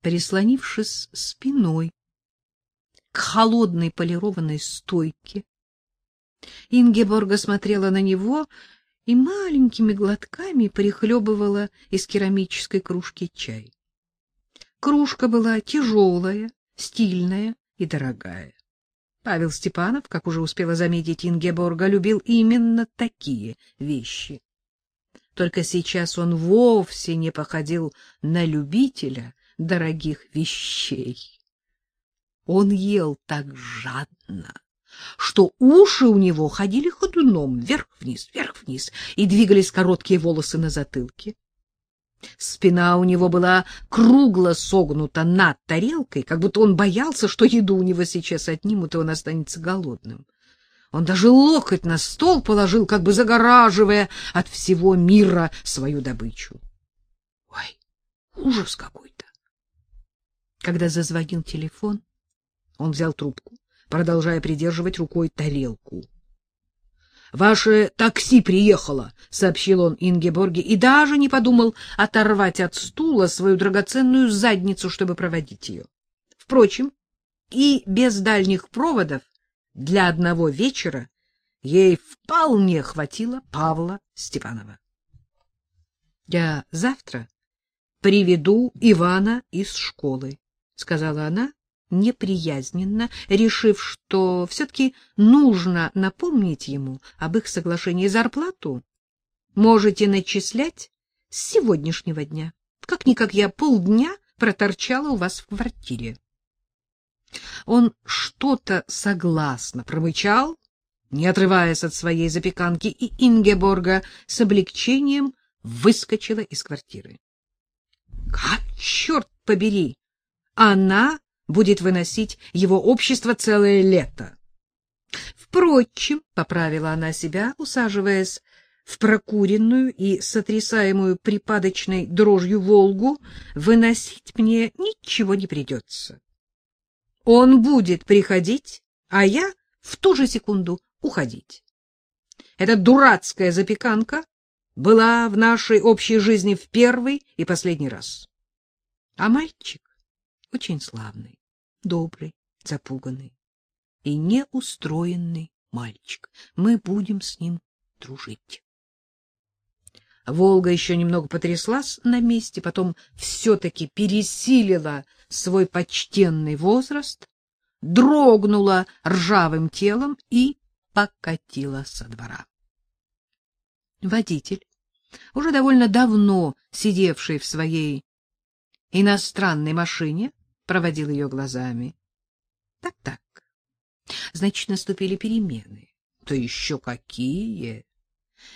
прислонившись спиной к холодной полированной стойке. Ингеборга смотрела на него и маленькими глотками прихлебывала из керамической кружки чай. Кружка была тяжелая, стильная и дорогая. Павел Степанов, как уже успела заметить Ингеборга, любил именно такие вещи. Только сейчас он вовсе не походил на любителя дорогих вещей. Он ел так жадно, что уши у него ходили ходуном вверх-вниз, вверх-вниз, и двигались короткие волосы на затылке. Спина у него была кругло согнута над тарелкой, как будто он боялся, что еду у него сейчас отнимут, и он останется голодным. Он даже локоть на стол положил, как бы загораживая от всего мира свою добычу. Ой, ужас какой-то! Когда зазвонил телефон, он взял трубку, продолжая придерживать рукой тарелку. Ваше такси приехало, сообщил он Ингеборге и даже не подумал оторвать от стула свою драгоценную задницу, чтобы проводить ее. Впрочем, и без дальних проводов для одного вечера ей вполне хватило Павла Степанова. Я завтра приведу Ивана из школы, сказала она неприязненно, решив, что все-таки нужно напомнить ему об их соглашении зарплату, можете начислять с сегодняшнего дня. Как-никак я полдня проторчала у вас в квартире. Он что-то согласно промычал, не отрываясь от своей запеканки, и Ингеборга с облегчением выскочила из квартиры. Как черт побери! Она будет выносить его общество целое лето. Впрочем, поправила она себя, усаживаясь в прокуренную и сотрясаемую припадочной дрожью Волгу, выносить мне ничего не придется. Он будет приходить, а я в ту же секунду уходить. Эта дурацкая запеканка была в нашей общей жизни в первый и последний раз. А мальчик очень славный, добрый, запуганный и неустроенный мальчик. Мы будем с ним дружить. Волга еще немного потряслась на месте, потом все-таки пересилила свой почтенный возраст, дрогнула ржавым телом и покатила со двора. Водитель, уже довольно давно сидевший в своей иностранной машине, проводил ее глазами. Так-так. Значит, наступили перемены. То еще какие!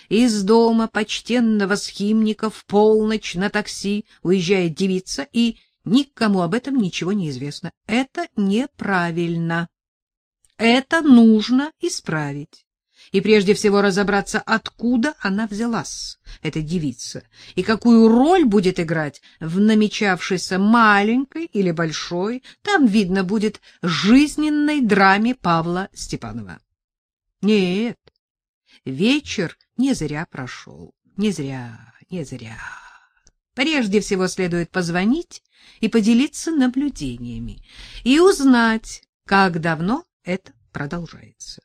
Из дома почтенного схимника в полночь на такси уезжает девица, и никому об этом ничего не известно. Это неправильно. Это нужно исправить и прежде всего разобраться, откуда она взялась, эта девица, и какую роль будет играть в намечавшейся маленькой или большой, там видно будет, жизненной драме Павла Степанова. Нет, вечер не зря прошел, не зря, не зря. Прежде всего следует позвонить и поделиться наблюдениями, и узнать, как давно это продолжается.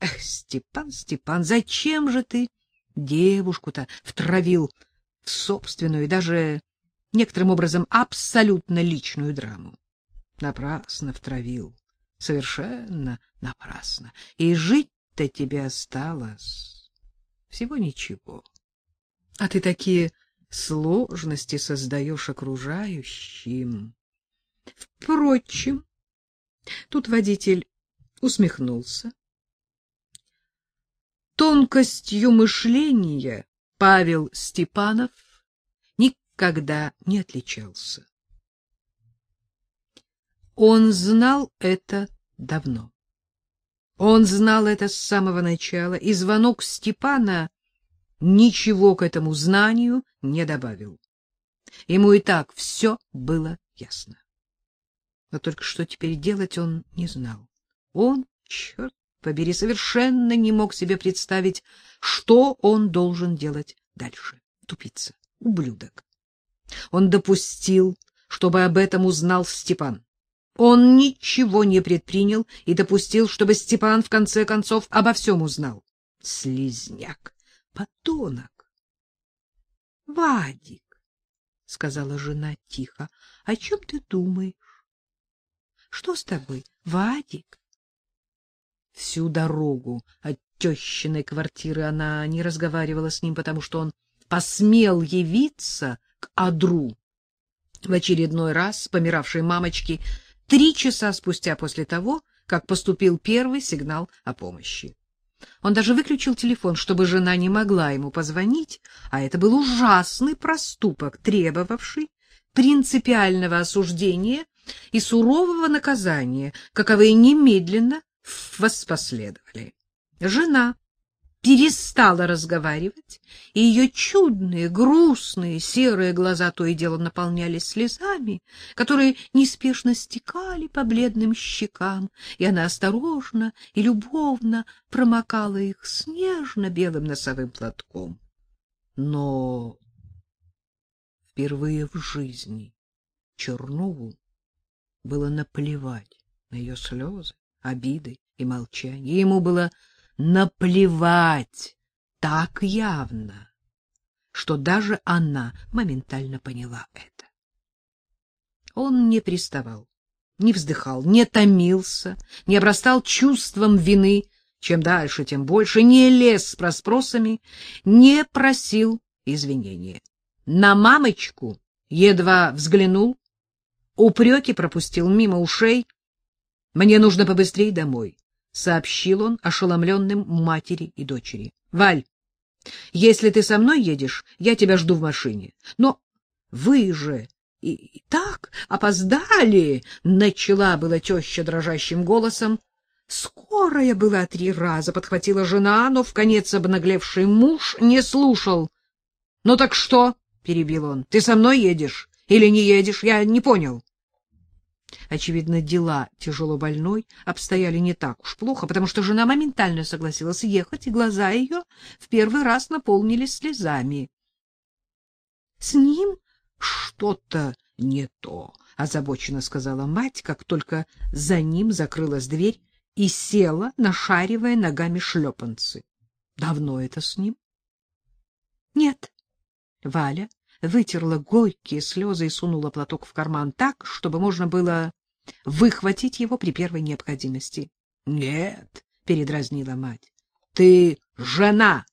Эх, Степан, Степан, зачем же ты девушку-то втравил в собственную и даже некоторым образом абсолютно личную драму? Напрасно втравил, совершенно напрасно. И жить-то тебе осталось всего ничего. А ты такие сложности создаешь окружающим. Впрочем, тут водитель усмехнулся тонкостью мышления Павел Степанов никогда не отличался. Он знал это давно. Он знал это с самого начала, и звонок Степана ничего к этому знанию не добавил. Ему и так все было ясно. Но только что теперь делать он не знал. Он, черт побери, совершенно не мог себе представить, что он должен делать дальше. Тупица, ублюдок. Он допустил, чтобы об этом узнал Степан. Он ничего не предпринял и допустил, чтобы Степан в конце концов обо всем узнал. Слизняк, подонок. — Вадик, — сказала жена тихо, — о чем ты думаешь? — Что с тобой, Вадик? Всю дорогу от тещиной квартиры она не разговаривала с ним, потому что он посмел явиться к Адру в очередной раз помиравшей мамочки три часа спустя после того, как поступил первый сигнал о помощи. Он даже выключил телефон, чтобы жена не могла ему позвонить, а это был ужасный проступок, требовавший принципиального осуждения и сурового наказания, каковые немедленно воспоследовали. Жена перестала разговаривать, и ее чудные, грустные, серые глаза то и дело наполнялись слезами, которые неспешно стекали по бледным щекам, и она осторожно и любовно промокала их снежно-белым носовым платком. Но впервые в жизни Чернову было наплевать на ее слезы, обиды и молчание. Ему было наплевать так явно, что даже она моментально поняла это. Он не приставал, не вздыхал, не томился, не обрастал чувством вины, чем дальше, тем больше, не лез с проспросами, не просил извинения. На мамочку едва взглянул, упреки пропустил мимо ушей. Мне нужно побыстрее домой. — сообщил он ошеломленным матери и дочери. — Валь, если ты со мной едешь, я тебя жду в машине. Но вы же и, так опоздали, — начала была теща дрожащим голосом. Скорая была три раза, — подхватила жена, но в конец обнаглевший муж не слушал. — Ну так что? — перебил он. — Ты со мной едешь или не едешь? Я не понял. Очевидно, дела тяжело больной обстояли не так уж плохо, потому что жена моментально согласилась ехать, и глаза ее в первый раз наполнились слезами. — С ним что-то не то, — озабоченно сказала мать, как только за ним закрылась дверь и села, нашаривая ногами шлепанцы. — Давно это с ним? — Нет. Валя вытерла горькие слезы и сунула платок в карман так, чтобы можно было выхватить его при первой необходимости. — Нет, — передразнила мать, — ты жена.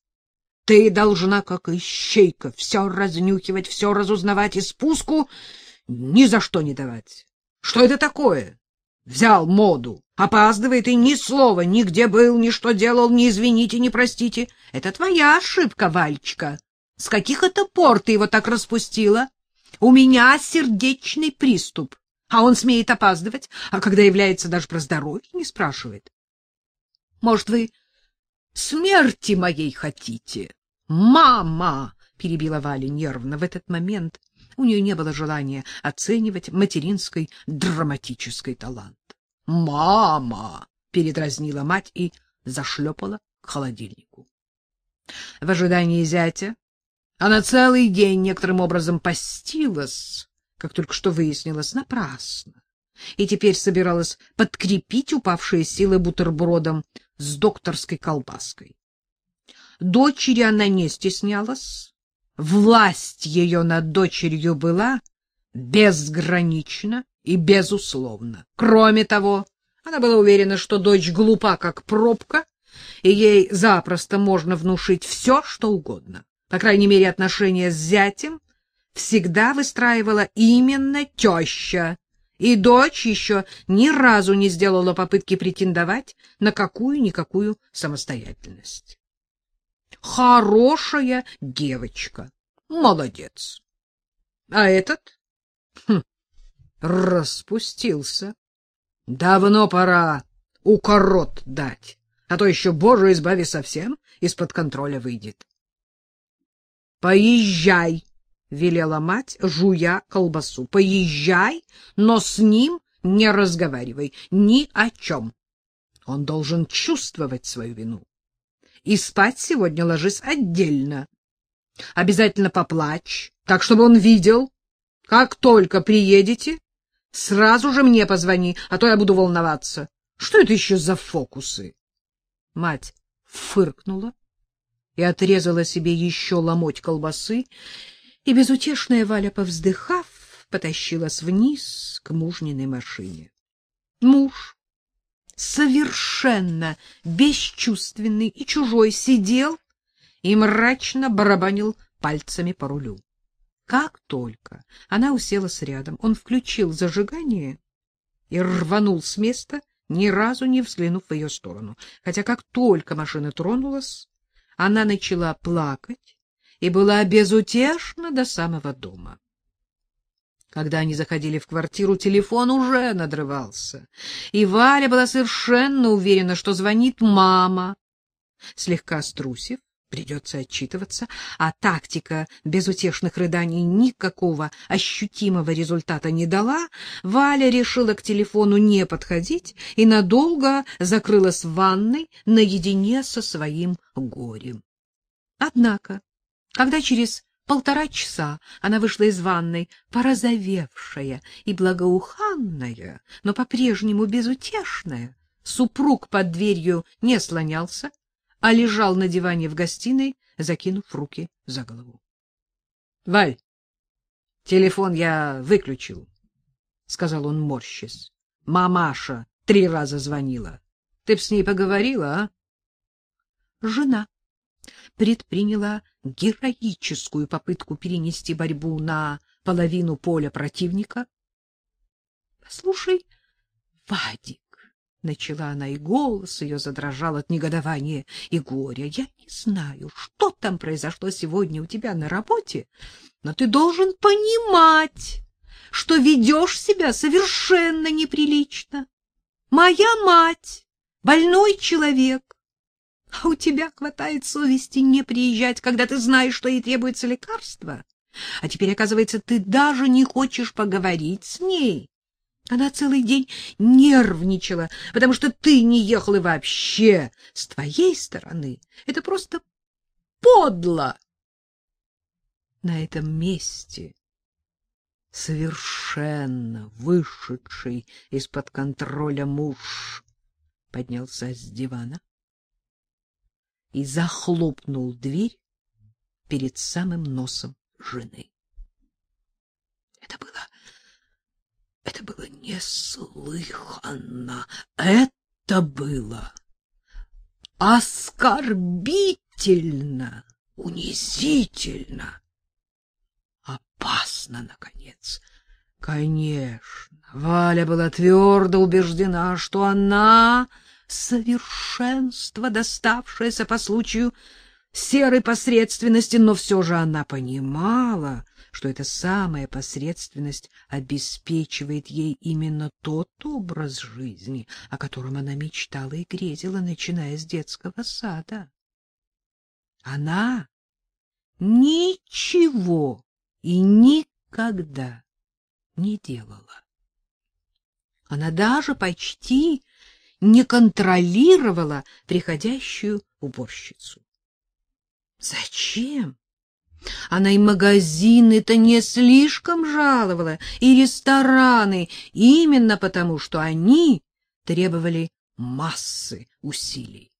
Ты должна, как ищейка, все разнюхивать, все разузнавать и спуску ни за что не давать. Что это такое? Взял моду, опаздывает и ни слова, нигде был, ни что делал, ни извините, ни простите. Это твоя ошибка, Вальчика. С каких это пор ты его так распустила? У меня сердечный приступ, а он смеет опаздывать, а когда является, даже про здоровье не спрашивает. Может, вы смерти моей хотите? Мама! — перебила Валя нервно. В этот момент у нее не было желания оценивать материнский драматический талант. «Мама!» — передразнила мать и зашлепала к холодильнику. В ожидании зятя она целый день некоторым образом постилась, как только что выяснилось, напрасно. И теперь собиралась подкрепить упавшие силы бутербродом с докторской колбаской. Дочери она не стеснялась. Власть ее над дочерью была безгранична и безусловна. Кроме того, она была уверена, что дочь глупа, как пробка, и ей запросто можно внушить все, что угодно. По крайней мере, отношения с зятем всегда выстраивала именно теща, и дочь еще ни разу не сделала попытки претендовать на какую-никакую самостоятельность. Хорошая девочка, молодец. А этот хм, распустился. Давно пора укорот дать, а то еще, боже, избави, совсем из-под контроля выйдет. — Поезжай, — велела мать, жуя колбасу. — Поезжай, но с ним не разговаривай ни о чем. Он должен чувствовать свою вину. И спать сегодня ложись отдельно. Обязательно поплачь, так, чтобы он видел. Как только приедете, сразу же мне позвони, а то я буду волноваться. Что это еще за фокусы? Мать фыркнула и отрезала себе еще ломоть колбасы, и безутешная Валя, повздыхав, потащилась вниз к мужниной машине. Муж, совершенно бесчувственный и чужой, сидел и мрачно барабанил пальцами по рулю. Как только она уселась рядом, он включил зажигание и рванул с места, ни разу не взглянув в ее сторону. Хотя как только машина тронулась, она начала плакать и была безутешна до самого дома. Когда они заходили в квартиру, телефон уже надрывался, и Валя была совершенно уверена, что звонит мама. Слегка струсив, придется отчитываться, а тактика безутешных рыданий никакого ощутимого результата не дала, Валя решила к телефону не подходить и надолго закрылась в ванной наедине со своим горем. Однако, когда через полтора часа она вышла из ванной, порозовевшая и благоуханная, но по-прежнему безутешная, супруг под дверью не слонялся, а лежал на диване в гостиной, закинув руки за голову. — Валь, телефон я выключил, — сказал он, морщась. — Мамаша три раза звонила. Ты б с ней поговорила, а? Жена предприняла героическую попытку перенести борьбу на половину поля противника. — Послушай, Вадик, начала она, и голос ее задрожал от негодования и горя. Я не знаю, что там произошло сегодня у тебя на работе, но ты должен понимать, что ведешь себя совершенно неприлично. Моя мать больной человек, а у тебя хватает совести не приезжать, когда ты знаешь, что ей требуется лекарство. А теперь, оказывается, ты даже не хочешь поговорить с ней. Она целый день нервничала, потому что ты не ехал и вообще с твоей стороны. Это просто подло. На этом месте совершенно вышедший из-под контроля муж поднялся с дивана и захлопнул дверь перед самым носом жены. Это было это было неслыханно. Это было оскорбительно, унизительно, опасно, наконец. Конечно, Валя была твердо убеждена, что она совершенство, доставшееся по случаю серой посредственности, но все же она понимала, что эта самая посредственность обеспечивает ей именно тот образ жизни, о котором она мечтала и грезила, начиная с детского сада. Она ничего и никогда не делала. Она даже почти не контролировала приходящую уборщицу. Зачем? Она и магазины-то не слишком жаловала, и рестораны, именно потому, что они требовали массы усилий.